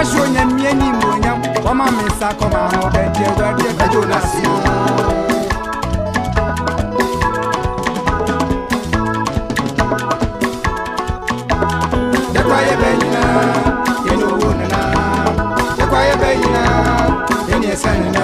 Kesho nye mieni mwenyam Koma misa koma no Benje wedye kajo nasio Dekwa ye benyina Yenyo wonena Dekwa ye benyina Yenye sanina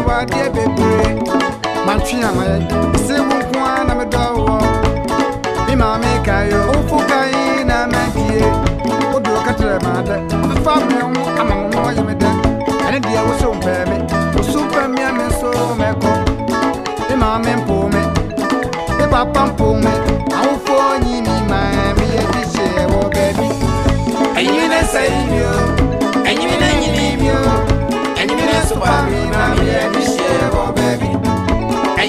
awadeɛ bebree matwe amayɛ se wo nko a na medɔwɔ me maame kae wofo kae na madie woduro ka kyerɛ maadɛ ɔfefa me ho ama wo ma ɔyɛ me dɛ ɛne deɛ wo so mpɛɛ me wo so mpa mmea me nso mɛkɔ me maame mpo me me papa mpo me awofoɔ nyini maa meyɛ de hyɛ wɔ baabi ɛyi ne sɛ yi bio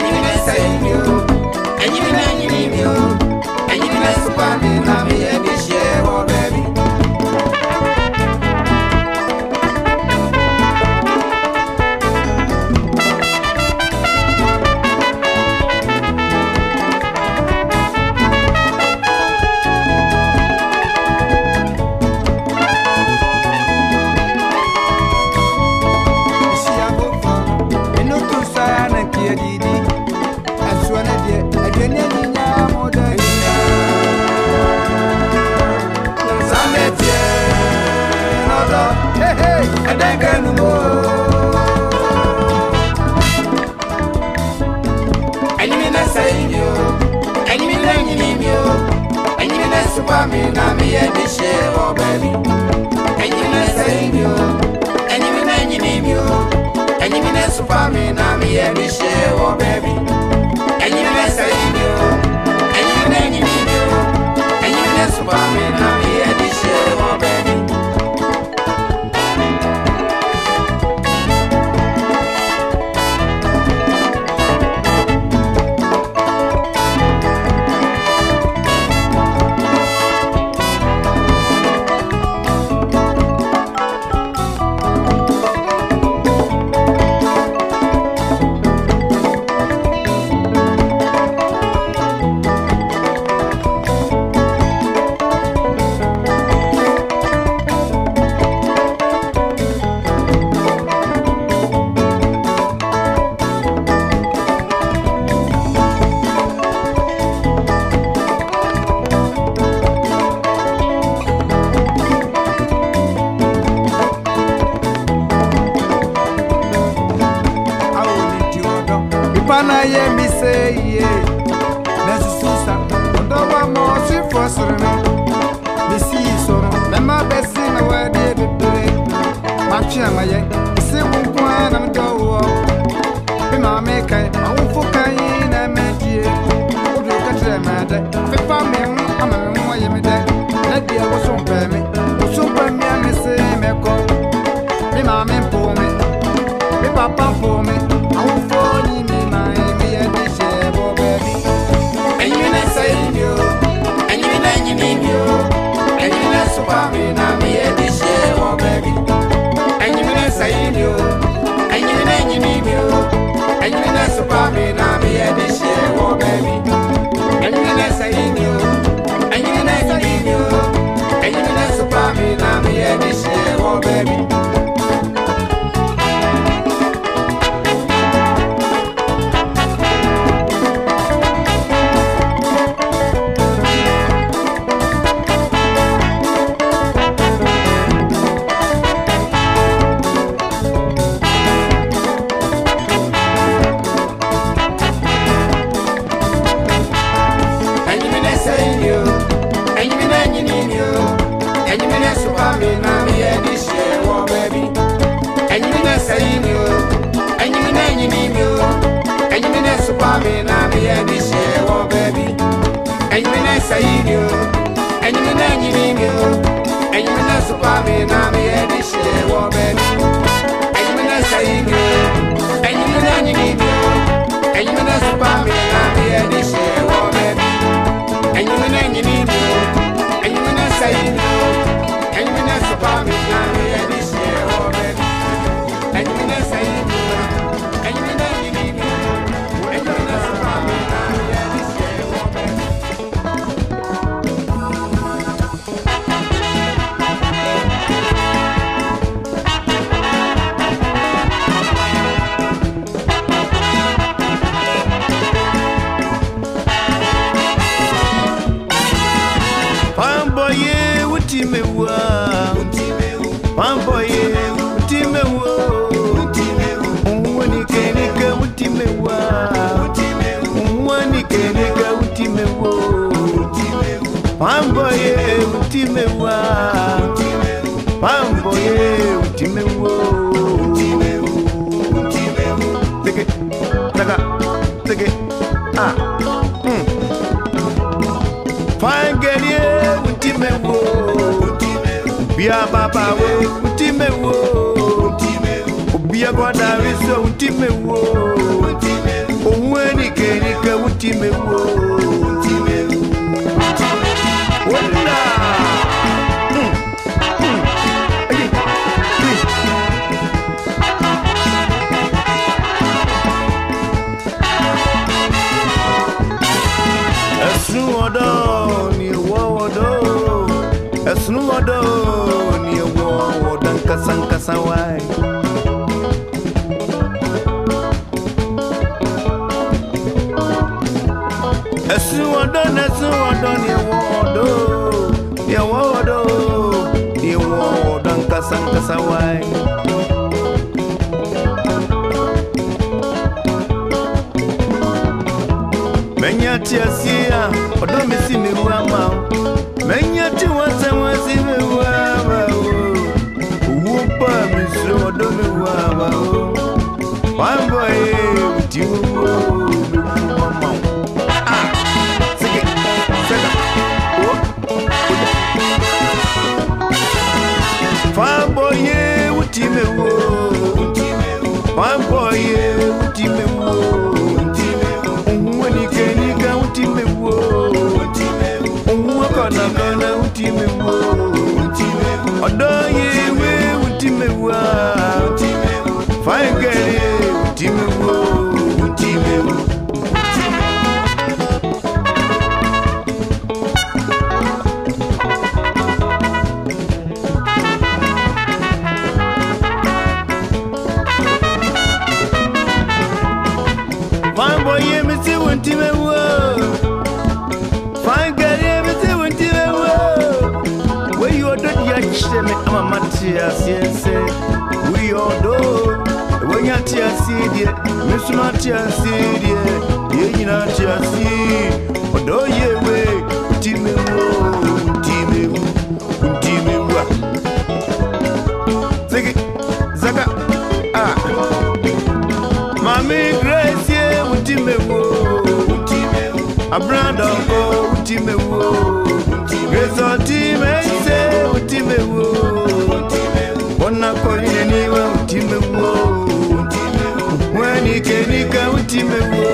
Say you, say you. say ye Messi Susa Ondo wa mo si fosoro Me si soro eh, eh? Me ma besi na wa de bebere Ma twi amaye Si wunkwa na mdo wo Me ma me kai Ma wufo kai na me die Udu katre ma de Fipa me wu Ama me mwa ye me de Na die wo so mpe me Wo so mpe me me se me ko Me ma me mpo me Me papa mpo me Baby mambo ye utimewa mambo ye utimewo teke taka teke ah mm. fangelie utimewo bia baba we utimewo bia gwada wiso utimewo onwe nike utime wo. away. Esu odo, esu odo, ni ewo odo, ni ewo odo, ni ewo odo nkasa nkasa wai. Menya tiasia, odo mi si ni just mesuma But do you odoyewe Dimmer.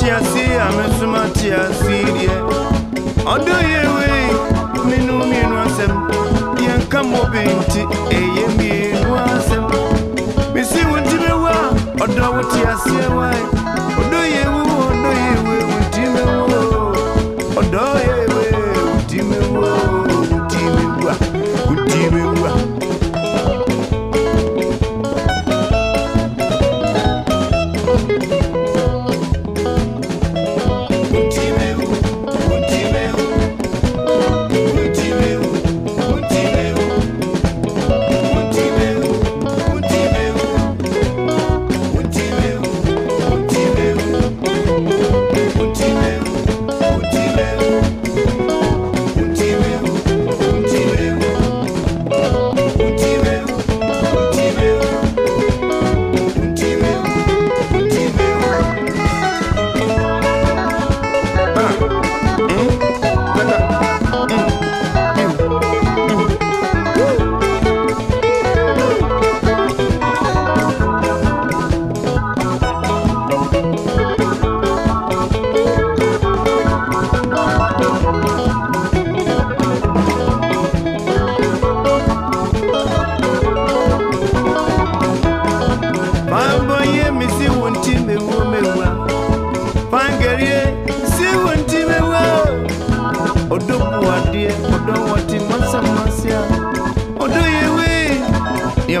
tiasi amesoma tiasi deɛ ɔdɔ yɛ wei menu mienu asɛm yɛnka mmɔbe nti ɛyɛ mienu asɛm mesi wo ntimi wo a ɔdɔ wo tiaseɛ wae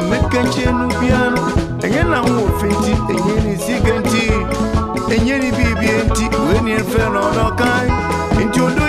nea mɛka nkyɛn no biara no ɛnyɛ na wofi nti ɛnyɛ ne sika nti ɛnyɛ ne biribia nti wei neɛ mfɛ na ɔdɔkae nti ɔdɔ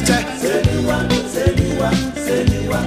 ẹsẹ̀. ṣèlúwa ṣèlúwa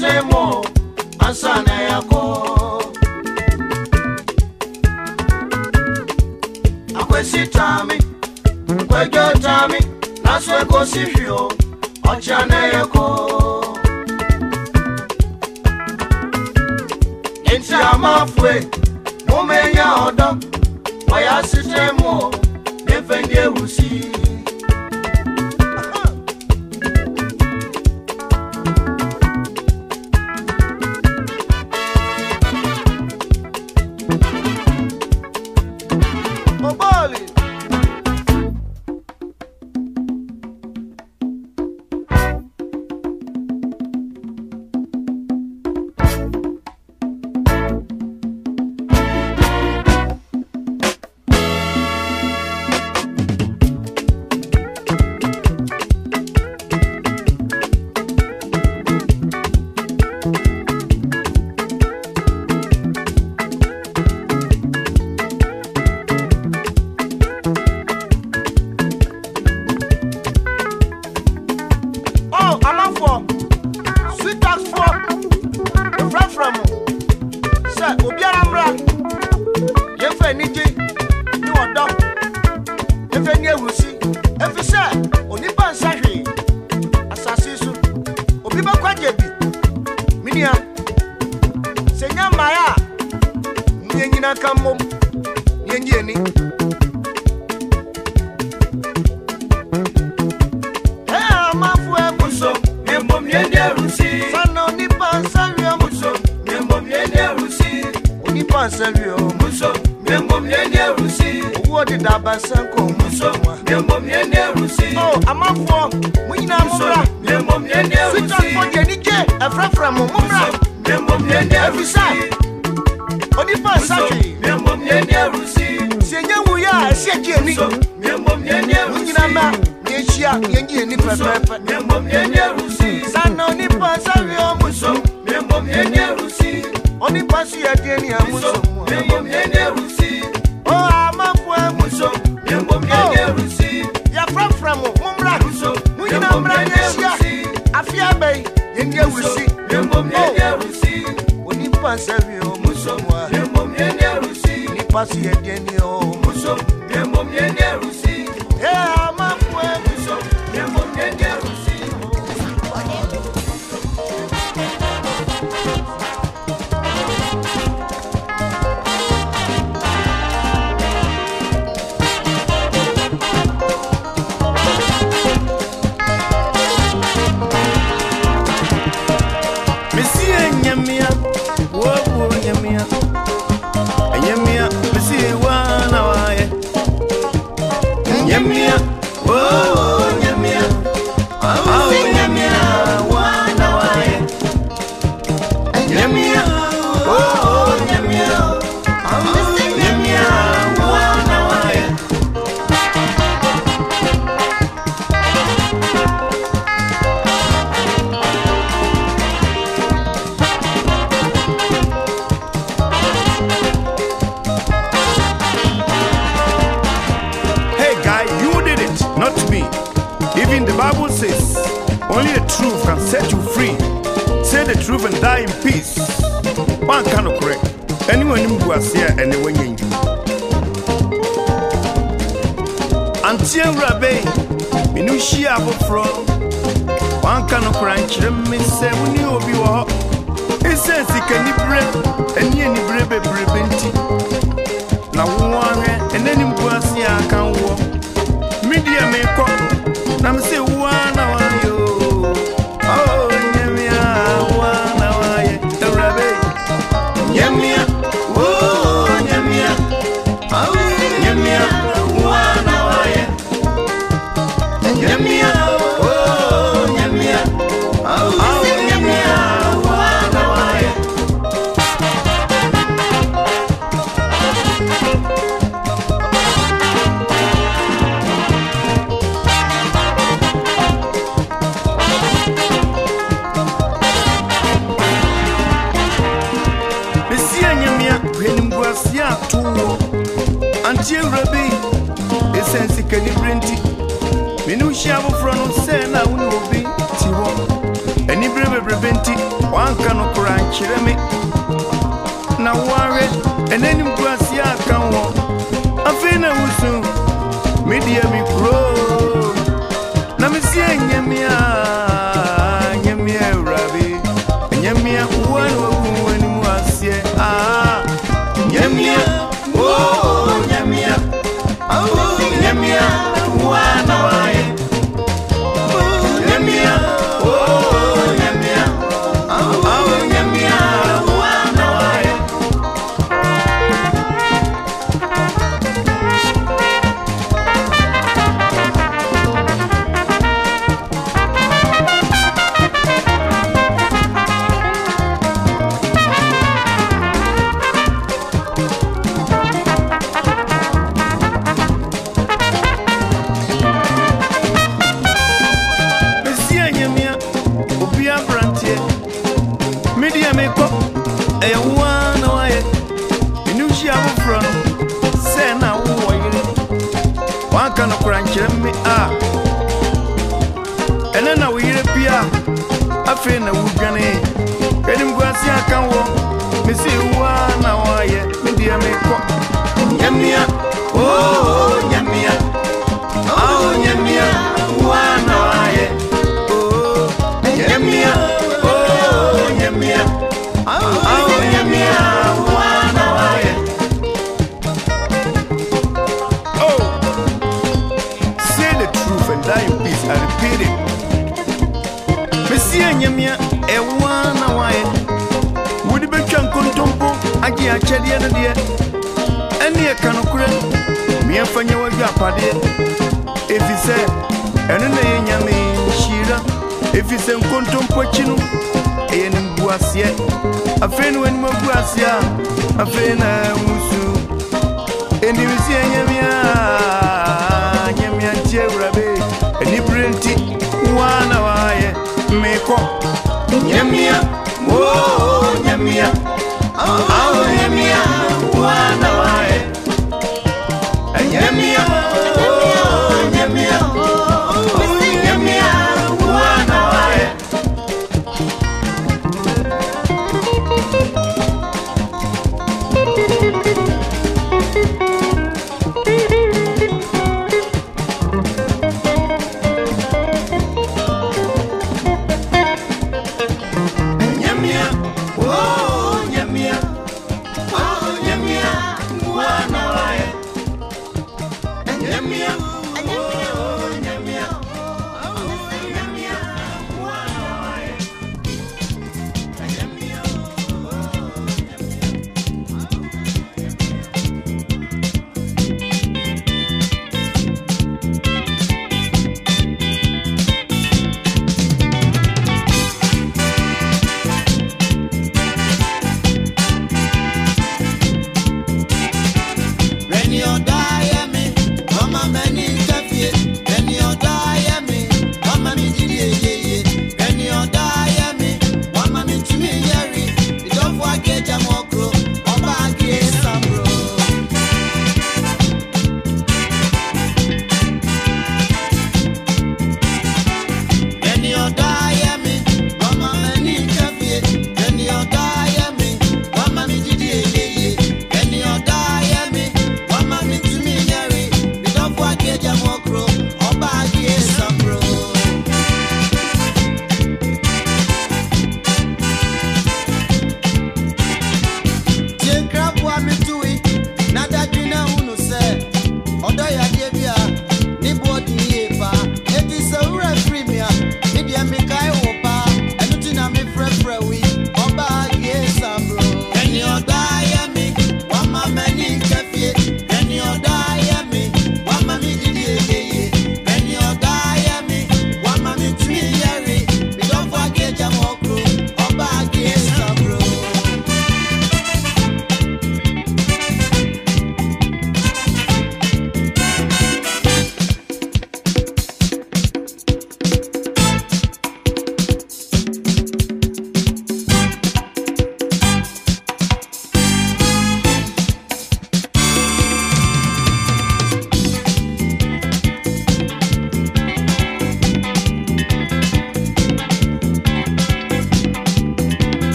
Shemo asana yako akwesitami kwejotami naswekosivyo ochana yako nti amafue mumenya odo wayasitemo nifendiehusi o musomwa Nemo mieni arusi Nipasi edeni o musom Nemo mieni arusi Ea mafwe Give me a Let me say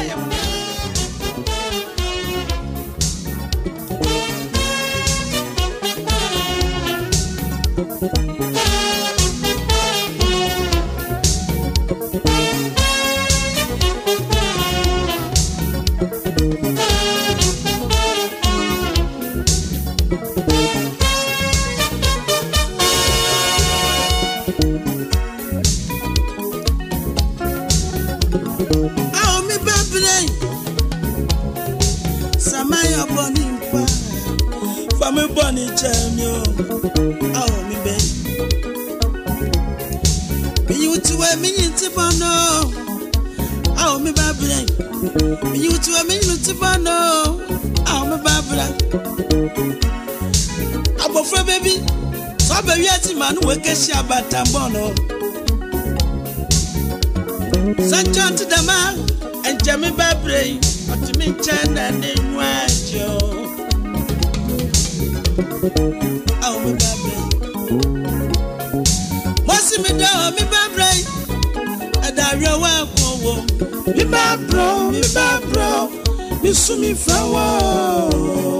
I am. manu wekesha abata bono sachant dama ɛnkyɛme bɛbrɛ ɔtumi nkyɛn na ne nwa agye o awo me bɛbrɛ mosi mi dɛ o me bɛbrɛ ɛdawerɛ wɔ ako wo me bɛbrɛ me bɛbrɛ mi su me fɛ wɔ.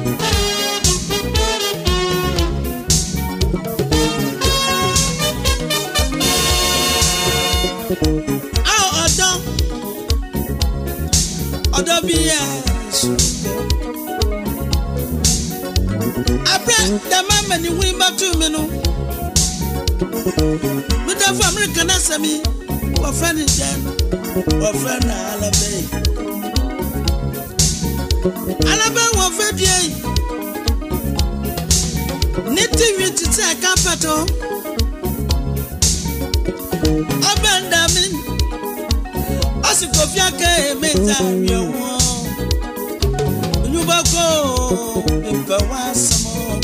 bí àṣùgbọ́n. Abẹ́ dàmá mẹ́ni wí bá tú mi nù. Mi dá fún Amẹ́ríkà náà sẹ́mi, wọ́n fẹ́ ni jẹ́, wọ́n fẹ́ na alábẹ́ yìí. Alábẹ́ wọn fẹ́ di èyí. Ní tíwì títí ẹ̀ka pẹ̀tọ́. Ọbẹ̀ ń dà mí, ó sì mfɛwa asɛm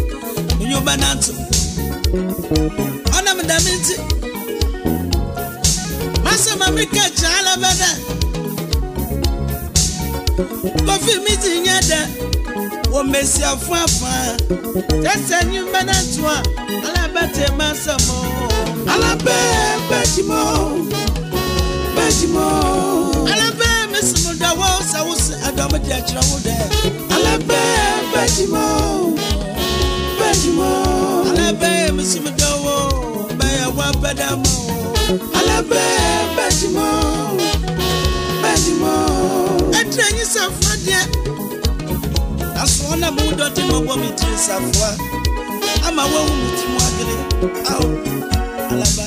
nwoba no ato ɔnam dame nti masɛm a meka kyerɛ alaba dɛ kɔfi mi ti nyɛ dɛ wɔ mmesiafo afa kyɛ sɛ nwomba no ato a alaba te masɛm alaba bɛgyimɔ bɛgyimɔ alaba mesomɔ da wo sa wo se adam di akyerɛ wo dɛ ale bɛɛ bɛdi mo bɛdi mo ale bɛɛ mesim da wo bɛyɛ wo abɛda mo ale bɛɛ bɛdi mo bɛdi mo ɛtiri anyi safoa deɛ asoɔ na mo dɔte mo bɔ mi tiri safoa ama wo awu mo tiri agere awo alaba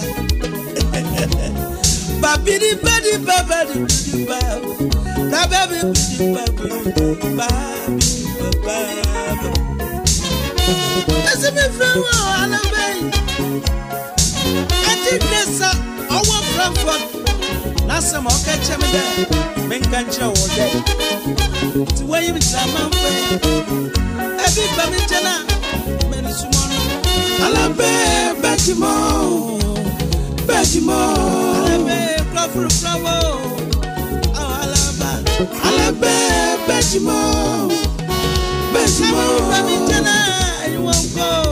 babidi bɛdi bɛ bɛdi bɛdi Bàbá mi kò sí bàbá mi bàbá mi. Ẹsẹ̀ mi fẹ́ wọ alábẹ́ yìí. Ẹtí gbèsè ọwọ́ Frankfurt lásán mọ̀ ọ́kẹ́ kyẹ́ mi dẹ́ mi ń kàn kyerẹ́ wọ́n dẹ́. Tí wọ́n yí mi tà máa ń fẹ́. Ẹbí bá mi jẹ́ náà mẹ́rin súnmọ́ nù. Alábẹ́ bẹ́ẹ̀ jì mọ́ bẹ́ẹ̀ jì mọ́. Alábẹ́ kúrọ́fúrú kúrọ́fúrú alábẹ́ bẹ́sìmọ́ bẹ́sìmọ́. àbúrò mi jẹ́ náà ẹ̀yìn wọn kọ́.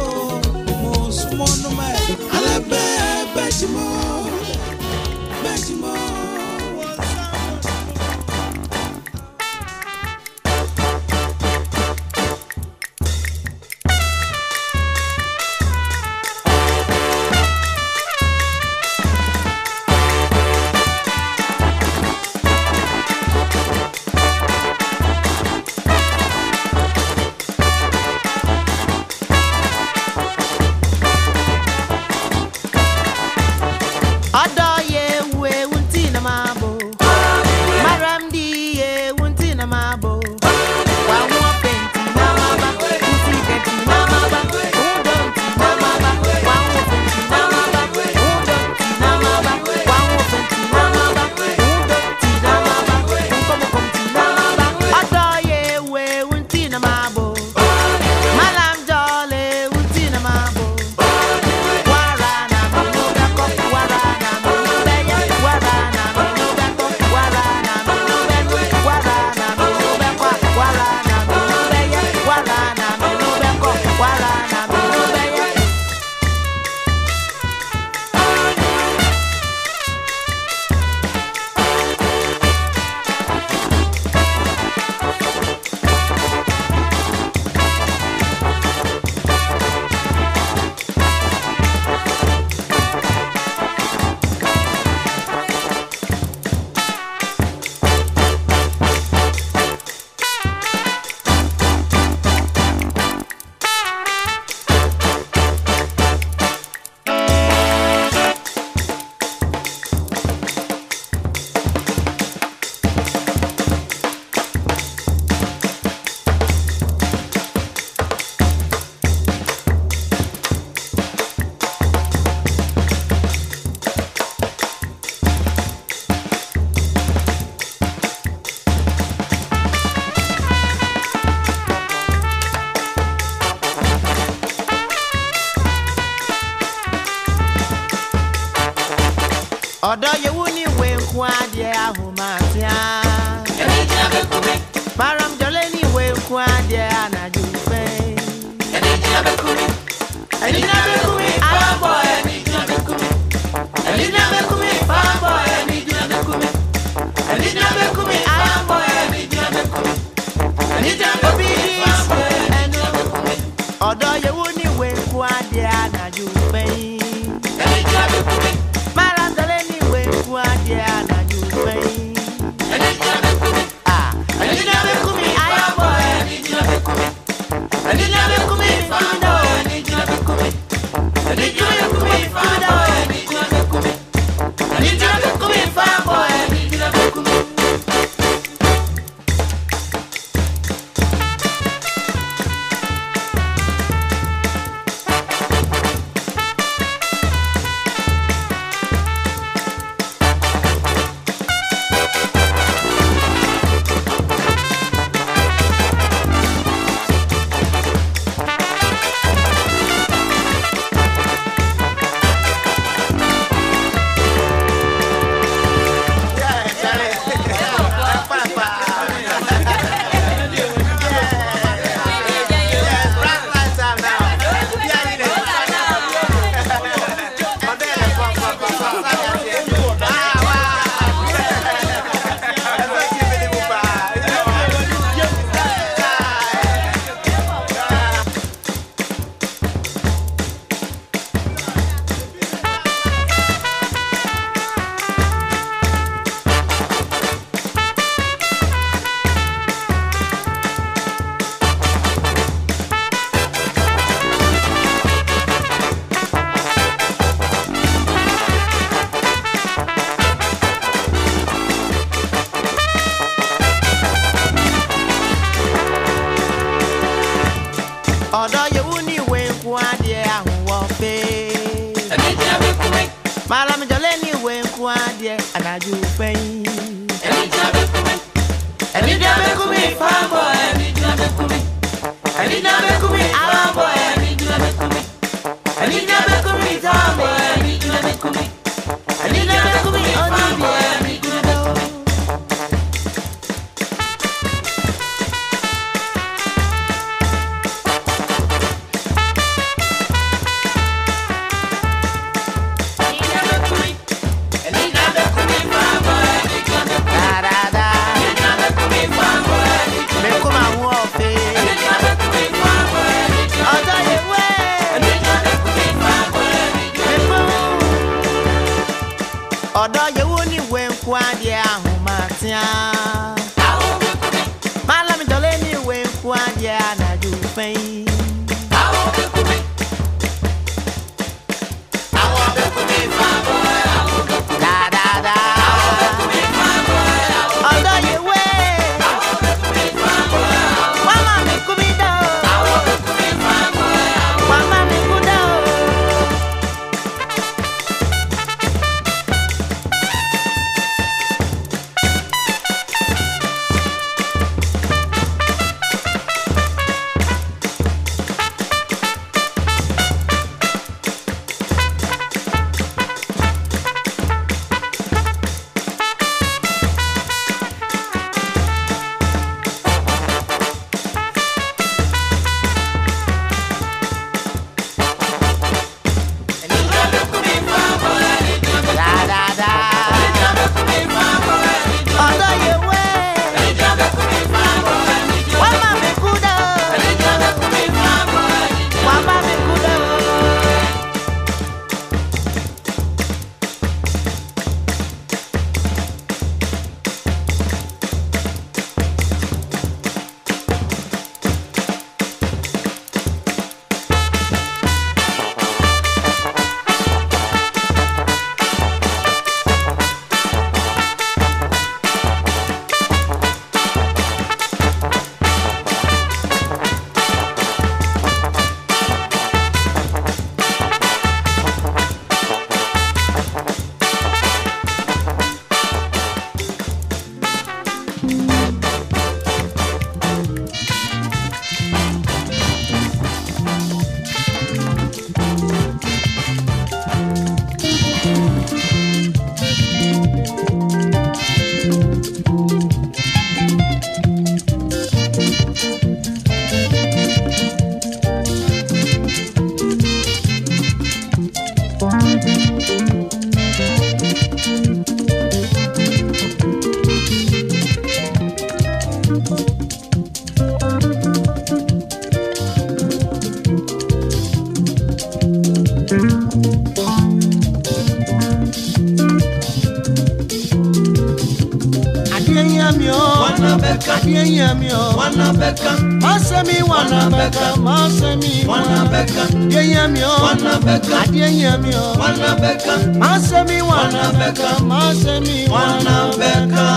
yeyamio wanabeka masemi wanabeka masemi wanabeka yeyamio wanabeka adiyamio wanabeka masemi wanabeka masemi wanabeka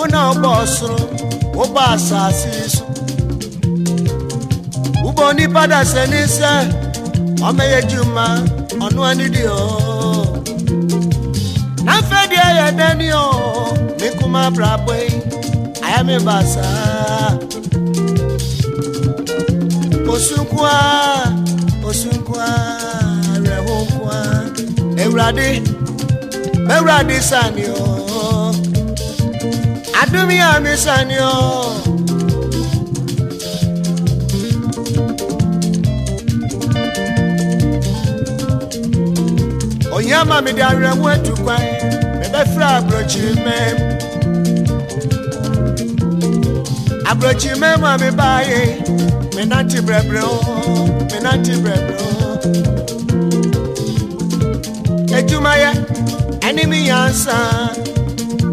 una ugbo osuru ugbo asasi isu ugbo onípadà ṣe níṣẹ́ ọmọ eyeju ma ọ̀nù anídìí na náfẹ́ di ẹyẹ dání o mi kú má bra bọ́ yìí àyàmì bàṣà osunkwa osunkwa rẹ̀ hónkwa ewurade ewurade sani o. Adúmíyá mi sani o. Onye ama mi di arịa nwa etukwa mebe fere abrochiri mee. Abrochiri mee ma mi baa ye, mi na ti brebre o, mi na ti o. Ejumaya, ẹni mi yà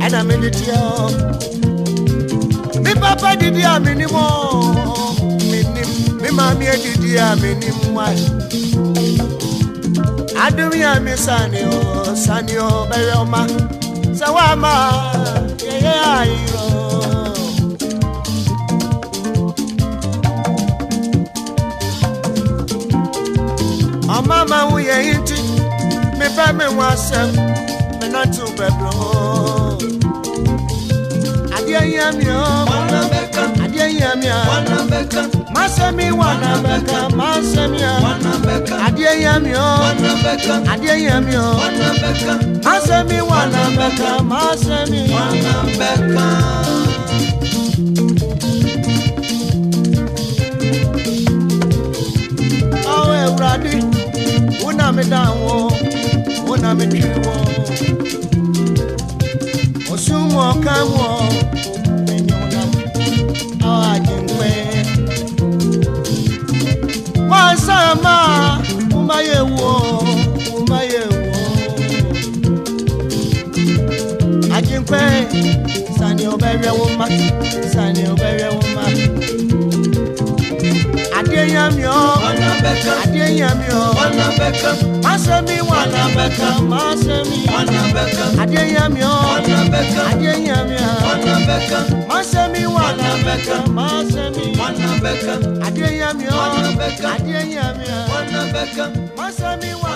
ɛna me ne teɛ me papa didi a mi menim me maame adidi a Adumi wa adom yɛ me sane o sane o bɛyɛ ɔma sɛ woama yɛyɛ ayerɔ ɔma ma wo yɛ hinti mepɛ me ho mi menante wo bɛbrɛ hɔ adeyamia wanabeka adeyamia wanabeka masemi wanabeka masemia wanabeka adeyamia wanabeka adeyamia wanabeka masemi wanabeka masemi wanabeka awo ewurade wona mi dan wo wona mi tiri wo osun wo kan wo. Mama, umaye wo, umaye wo. Ajimpe, sani obere wo ma, sani obere wo ma. Adeyami o, Adeyami o. Masemi wa, Masemi. Adeyami o, Adeyami o. Masemi. Wanabeka, Masami, Wanabeka, Adeyamia, Wanabeka, Adeyamia, Wanabeka, Masami, Wanabeka.